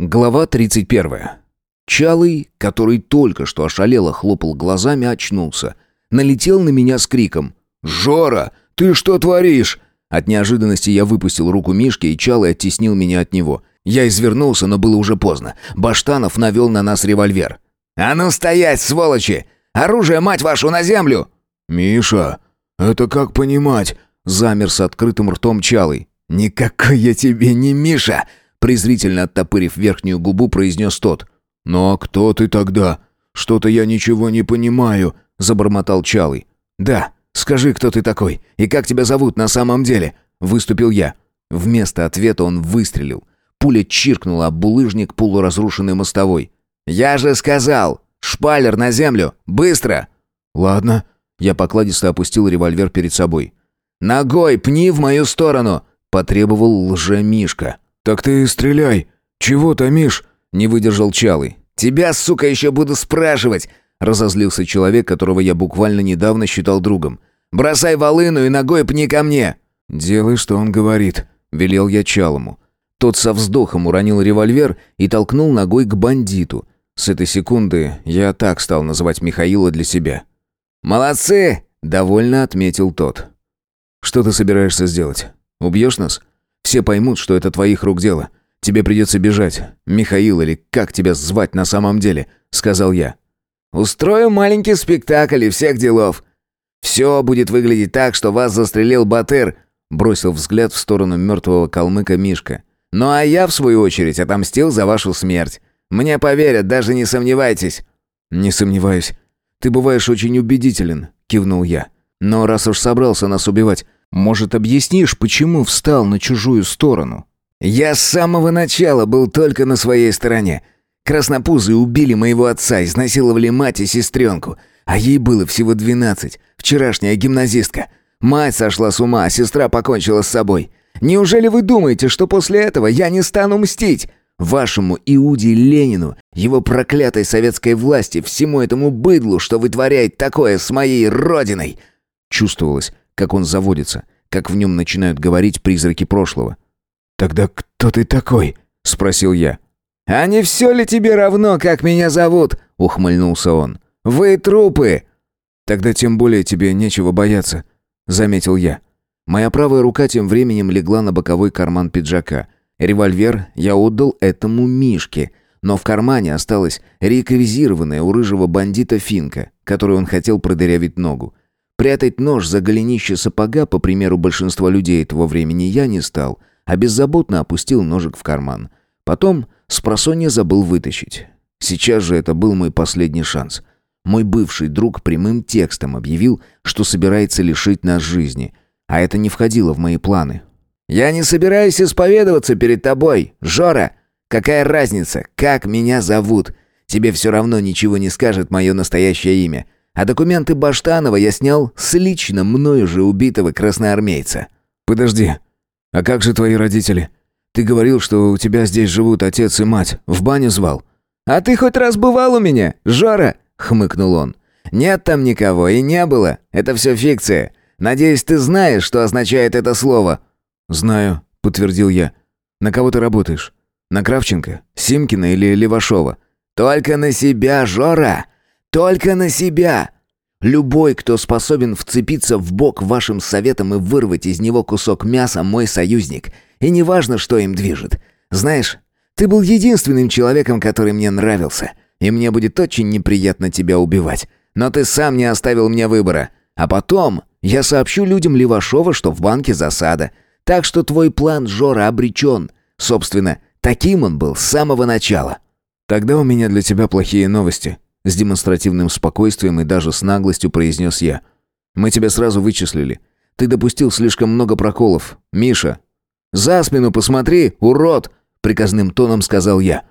Глава 31. Чалый, который только что ошалело хлопал глазами, очнулся. Налетел на меня с криком. «Жора, ты что творишь?» От неожиданности я выпустил руку Мишки, и Чалый оттеснил меня от него. Я извернулся, но было уже поздно. Баштанов навел на нас револьвер. «А ну стоять, сволочи! Оружие, мать вашу, на землю!» «Миша, это как понимать?» Замер с открытым ртом Чалый. «Никакой я тебе не Миша!» Презрительно оттопырив верхнюю губу, произнес тот. «Ну а кто ты тогда? Что-то я ничего не понимаю», — забормотал Чалый. «Да, скажи, кто ты такой и как тебя зовут на самом деле?» — выступил я. Вместо ответа он выстрелил. Пуля чиркнула об булыжник полуразрушенной мостовой. «Я же сказал! Шпалер на землю! Быстро!» «Ладно». Я покладисто опустил револьвер перед собой. «Ногой пни в мою сторону!» — потребовал лже-мишка. «Так ты стреляй! Чего томишь?» — не выдержал Чалый. «Тебя, сука, еще буду спрашивать!» — разозлился человек, которого я буквально недавно считал другом. «Бросай волыну и ногой пни ко мне!» «Делай, что он говорит», — велел я Чалому. Тот со вздохом уронил револьвер и толкнул ногой к бандиту. С этой секунды я так стал называть Михаила для себя. «Молодцы!» — довольно отметил тот. «Что ты собираешься сделать? Убьешь нас?» Все поймут, что это твоих рук дело. Тебе придется бежать. Михаил или как тебя звать на самом деле?» — сказал я. «Устрою маленький спектакль и всех делов. Все будет выглядеть так, что вас застрелил Батыр», — бросил взгляд в сторону мертвого калмыка Мишка. «Ну а я, в свою очередь, отомстил за вашу смерть. Мне поверят, даже не сомневайтесь». «Не сомневаюсь. Ты бываешь очень убедителен», — кивнул я. «Но раз уж собрался нас убивать, может, объяснишь, почему встал на чужую сторону?» «Я с самого начала был только на своей стороне. Краснопузы убили моего отца, изнасиловали мать и сестренку. А ей было всего двенадцать. Вчерашняя гимназистка. Мать сошла с ума, а сестра покончила с собой. Неужели вы думаете, что после этого я не стану мстить? Вашему Иуде Ленину, его проклятой советской власти, всему этому быдлу, что вытворяет такое с моей родиной!» Чувствовалось, как он заводится, как в нем начинают говорить призраки прошлого. «Тогда кто ты такой?» — спросил я. «А не все ли тебе равно, как меня зовут?» — ухмыльнулся он. «Вы трупы!» «Тогда тем более тебе нечего бояться», — заметил я. Моя правая рука тем временем легла на боковой карман пиджака. Револьвер я отдал этому Мишке, но в кармане осталась реквизированная у рыжего бандита финка, которую он хотел продырявить ногу. Прятать нож за голенище сапога, по примеру большинства людей этого времени, я не стал, а беззаботно опустил ножик в карман. Потом с просонья забыл вытащить. Сейчас же это был мой последний шанс. Мой бывший друг прямым текстом объявил, что собирается лишить нас жизни, а это не входило в мои планы. «Я не собираюсь исповедоваться перед тобой, Жора! Какая разница, как меня зовут? Тебе все равно ничего не скажет мое настоящее имя. А документы Баштанова я снял с лично мною же убитого красноармейца. Подожди. А как же твои родители? Ты говорил, что у тебя здесь живут отец и мать. В баню звал. А ты хоть раз бывал у меня, Жора? хмыкнул он. Нет там никого и не было. Это все фикция. Надеюсь, ты знаешь, что означает это слово. Знаю, подтвердил я. На кого ты работаешь? На Кравченко, Симкина или Левашова? Только на себя, Жора. Только на себя. Любой, кто способен вцепиться в бок вашим советом и вырвать из него кусок мяса, мой союзник. И неважно, что им движет. Знаешь, ты был единственным человеком, который мне нравился. И мне будет очень неприятно тебя убивать. Но ты сам не оставил мне выбора. А потом я сообщу людям Левашова, что в банке засада. Так что твой план, Жора, обречен. Собственно, таким он был с самого начала. Тогда у меня для тебя плохие новости, с демонстративным спокойствием и даже с наглостью произнес я. «Мы тебя сразу вычислили. Ты допустил слишком много проколов. Миша!» «За спину посмотри, урод!» — приказным тоном сказал я.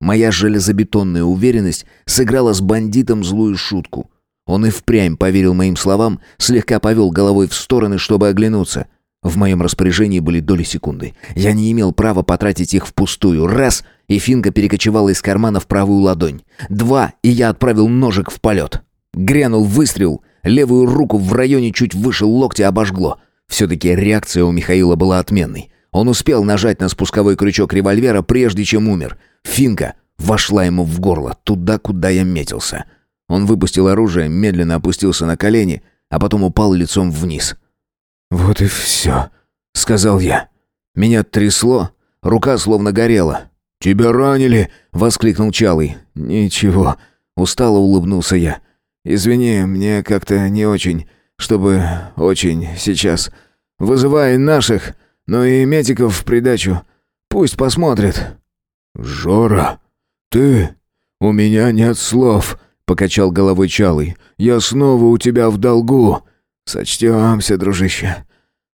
Моя железобетонная уверенность сыграла с бандитом злую шутку. Он и впрямь поверил моим словам, слегка повел головой в стороны, чтобы оглянуться — в моем распоряжении были доли секунды. Я не имел права потратить их впустую. Раз, и финка перекочевала из кармана в правую ладонь. Два, и я отправил ножик в полет. Грянул выстрел. Левую руку в районе чуть выше локтя обожгло. Все-таки реакция у Михаила была отменной. Он успел нажать на спусковой крючок револьвера, прежде чем умер. Финка вошла ему в горло, туда, куда я метился. Он выпустил оружие, медленно опустился на колени, а потом упал лицом вниз. «Вот и все», — сказал я. Меня трясло, рука словно горела. «Тебя ранили!» — воскликнул Чалый. «Ничего», — устало улыбнулся я. «Извини, мне как-то не очень, чтобы очень сейчас. Вызывай наших, но и медиков в придачу. Пусть посмотрят». «Жора, ты? У меня нет слов», — покачал головой Чалый. «Я снова у тебя в долгу». «Сочтемся, дружище,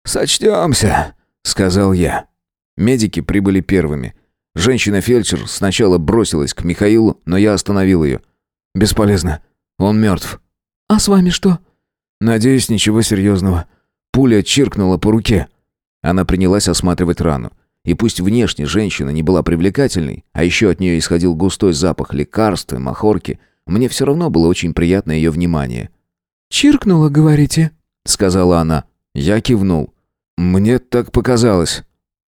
сочтемся», — сказал я. Медики прибыли первыми. Женщина-фельдшер сначала бросилась к Михаилу, но я остановил ее. «Бесполезно. Он мертв». «А с вами что?» «Надеюсь, ничего серьезного». Пуля чиркнула по руке. Она принялась осматривать рану. И пусть внешне женщина не была привлекательной, а еще от нее исходил густой запах лекарств и махорки, мне все равно было очень приятно ее внимание. «Чиркнула, говорите?» — сказала она. Я кивнул. «Мне так показалось».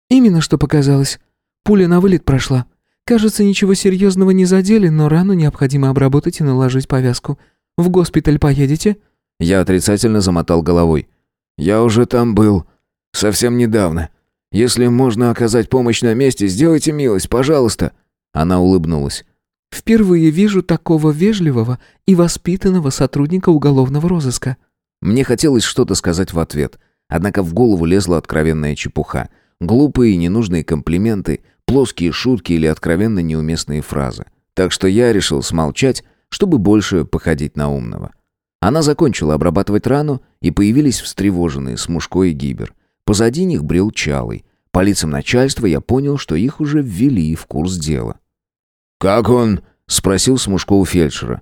«Именно что показалось. Пуля на вылет прошла. Кажется, ничего серьезного не задели, но рану необходимо обработать и наложить повязку. В госпиталь поедете?» Я отрицательно замотал головой. «Я уже там был. Совсем недавно. Если можно оказать помощь на месте, сделайте милость, пожалуйста». Она улыбнулась. «Впервые вижу такого вежливого и воспитанного сотрудника уголовного розыска». Мне хотелось что-то сказать в ответ, однако в голову лезла откровенная чепуха. Глупые и ненужные комплименты, плоские шутки или откровенно неуместные фразы. Так что я решил смолчать, чтобы больше походить на умного. Она закончила обрабатывать рану, и появились встревоженные Смушко и Гибер. Позади них брел Чалый. По лицам начальства я понял, что их уже ввели в курс дела. «Как он?» — спросил Смушко у фельдшера.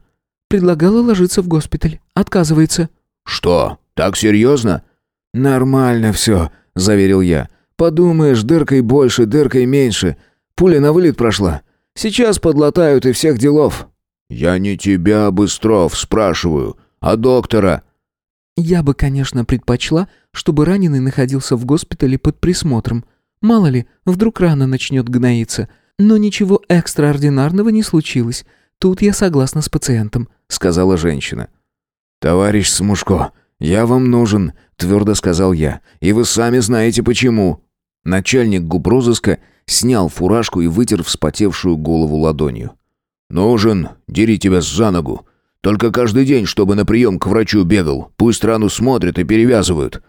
«Предлагала ложиться в госпиталь. Отказывается». «Что, так серьезно?» «Нормально все», — заверил я. «Подумаешь, дыркой больше, дыркой меньше. Пуля на вылет прошла. Сейчас подлатают и всех делов». «Я не тебя, Быстров, спрашиваю, а доктора». «Я бы, конечно, предпочла, чтобы раненый находился в госпитале под присмотром. Мало ли, вдруг рана начнет гноиться. Но ничего экстраординарного не случилось. Тут я согласна с пациентом», — сказала женщина. «Товарищ Смушко, я вам нужен», — твердо сказал я. «И вы сами знаете почему». Начальник губрозыска снял фуражку и вытер вспотевшую голову ладонью. «Нужен, дери тебя за ногу. Только каждый день, чтобы на прием к врачу бегал. Пусть рану смотрят и перевязывают».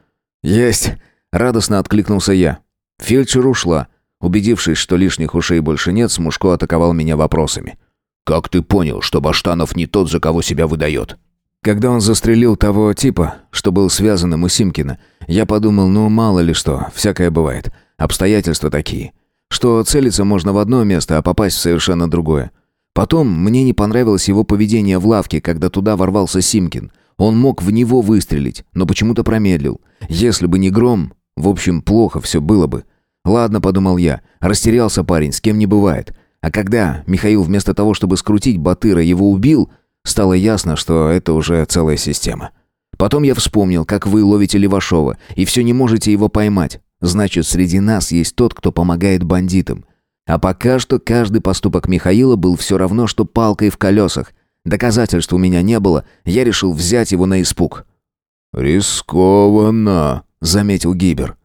«Есть!» — радостно откликнулся я. Фельдшер ушла. Убедившись, что лишних ушей больше нет, Смушко атаковал меня вопросами. «Как ты понял, что Баштанов не тот, за кого себя выдает?» Когда он застрелил того типа, что был связанным у Симкина, я подумал, ну мало ли что, всякое бывает. Обстоятельства такие. Что целиться можно в одно место, а попасть в совершенно другое. Потом мне не понравилось его поведение в лавке, когда туда ворвался Симкин. Он мог в него выстрелить, но почему-то промедлил. Если бы не гром, в общем, плохо все было бы. Ладно, подумал я, растерялся парень, с кем не бывает. А когда Михаил вместо того, чтобы скрутить Батыра, его убил, стало ясно, что это уже целая система. Потом я вспомнил, как вы ловите Левашова, и все не можете его поймать. Значит, среди нас есть тот, кто помогает бандитам. А пока что каждый поступок Михаила был все равно, что палкой в колесах. Доказательств у меня не было, я решил взять его на испуг. «Рискованно», — заметил Гибер.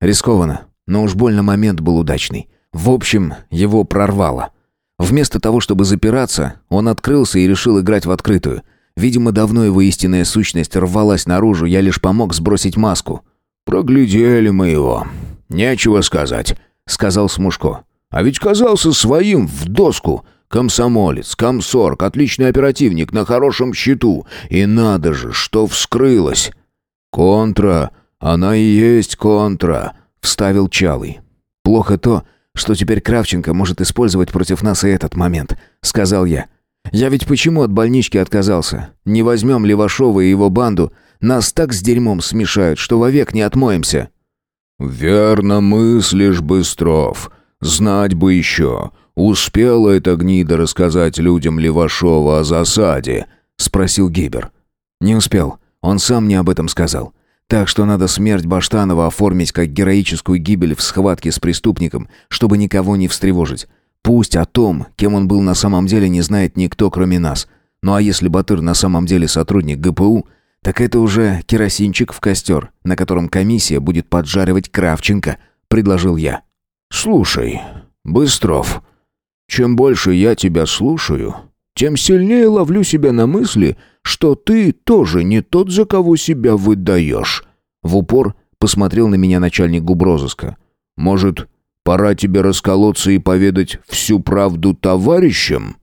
«Рискованно, но уж больно момент был удачный. В общем, его прорвало. Вместо того, чтобы запираться, он открылся и решил играть в открытую. Видимо, давно его истинная сущность рвалась наружу, я лишь помог сбросить маску. «Проглядели мы его. Нечего сказать», — сказал Смушко. А ведь казался своим в доску. Комсомолец, комсорг, отличный оперативник, на хорошем счету. И надо же, что вскрылось. «Контра, она и есть контра», — вставил Чалый. «Плохо то, что теперь Кравченко может использовать против нас и этот момент», — сказал я. «Я ведь почему от больнички отказался? Не возьмем Левашова и его банду. Нас так с дерьмом смешают, что вовек не отмоемся». «Верно мыслишь, Быстров», Знать бы еще, успела эта гнида рассказать людям Левашова о засаде?» — спросил Гибер. «Не успел. Он сам мне об этом сказал. Так что надо смерть Баштанова оформить как героическую гибель в схватке с преступником, чтобы никого не встревожить. Пусть о том, кем он был на самом деле, не знает никто, кроме нас. Ну а если Батыр на самом деле сотрудник ГПУ, так это уже керосинчик в костер, на котором комиссия будет поджаривать Кравченко, предложил я. Слушай, Быстров, чем больше я тебя слушаю, тем сильнее ловлю себя на мысли, что ты тоже не тот, за кого себя выдаешь. В упор посмотрел на меня начальник губрозыска. Может, пора тебе расколоться и поведать всю правду товарищам?